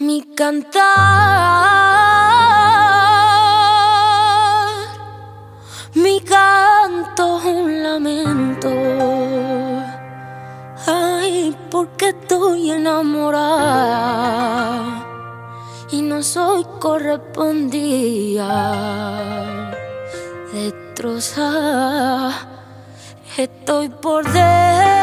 Mi cantar, mi canto es un lamento. Ay, porque estoy enamorada y no soy correspondida. Destrozada, estoy por dentro.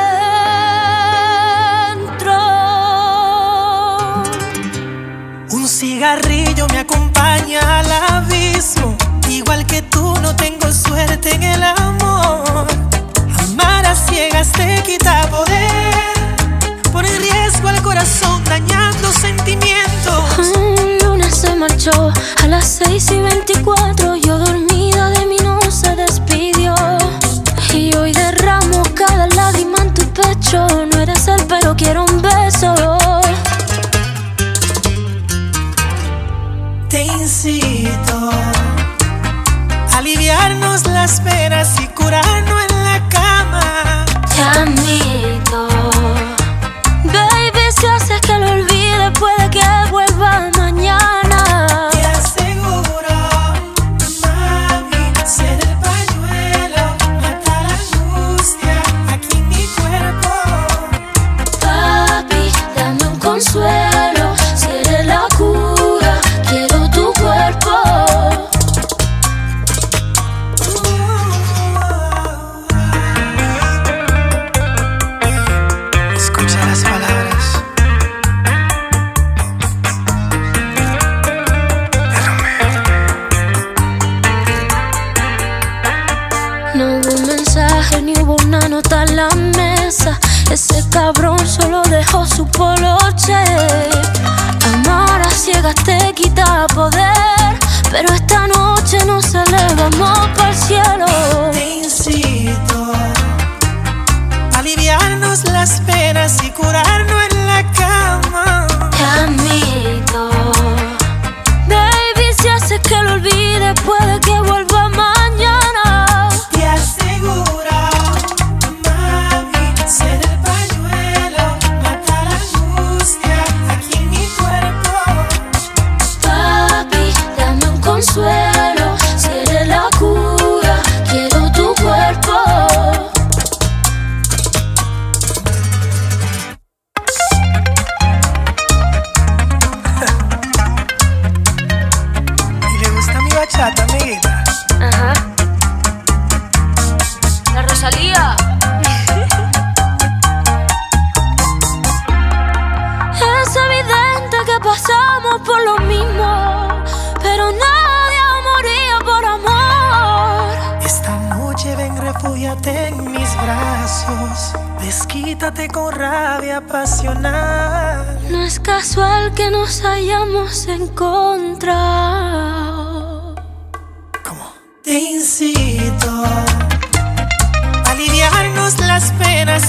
Aliviarnos las penas y curarnos en la cama. Te No hubo un mensaje ni hubo una nota en la mesa. Ese cabrón solo dejó su poloche. Amar a ciegas te quita poder. Pero esta noche nos elevamos para el cielo. Ajá. La Rosalía. Es evidente que pasamos por lo mismo, pero nadie moría por amor. Esta noche ven, refúgiate en mis brazos. Desquítate con rabia apasional. No es casual que nos hayamos encontrado. Te incito a aliviarnos las penas